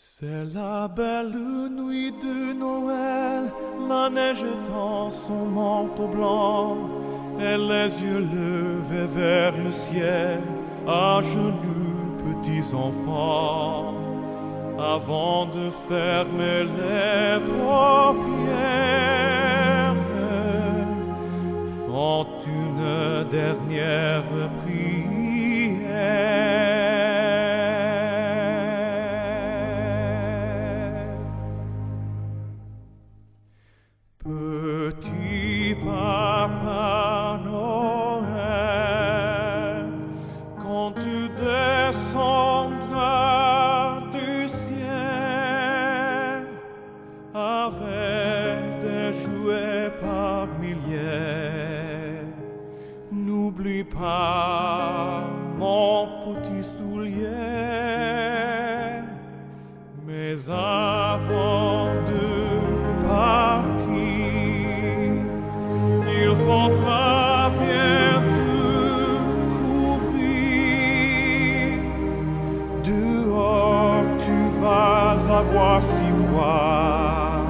C'est la belle nuit de Noël, la neige étend son manteau blanc, et les yeux levés vers le ciel, à genoux petits enfants, avant de fermer les paupières, par milliers, n'oublie pas avoir si froid.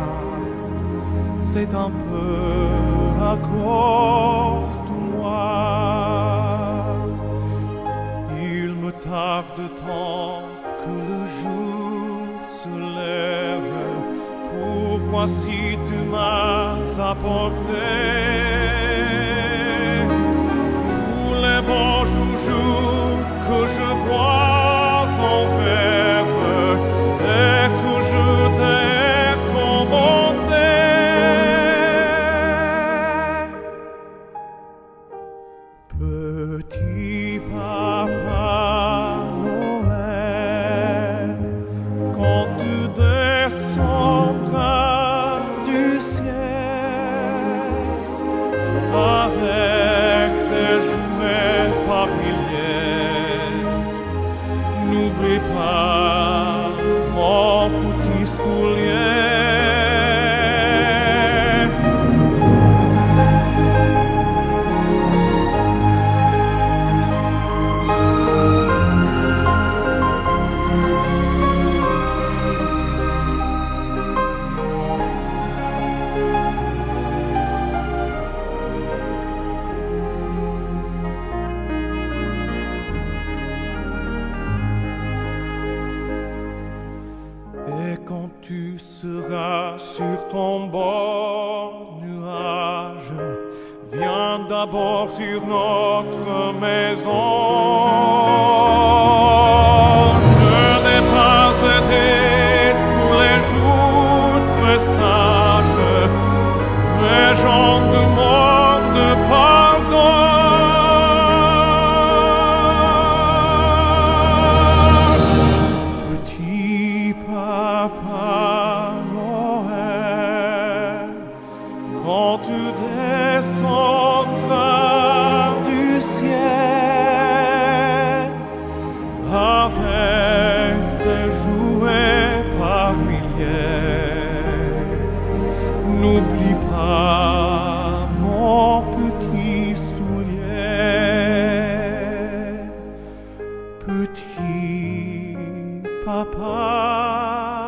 C'est un peu à cause de moi. Il me tarde tant que le jour se lève pour voir si tu m'as apporté tu seras sur ton bord nuage, viens d'abord sur notre maison. Je n'ai pas été tous les jours très sage, mais j'en n'oublie pas mon petit soulier. Petit papa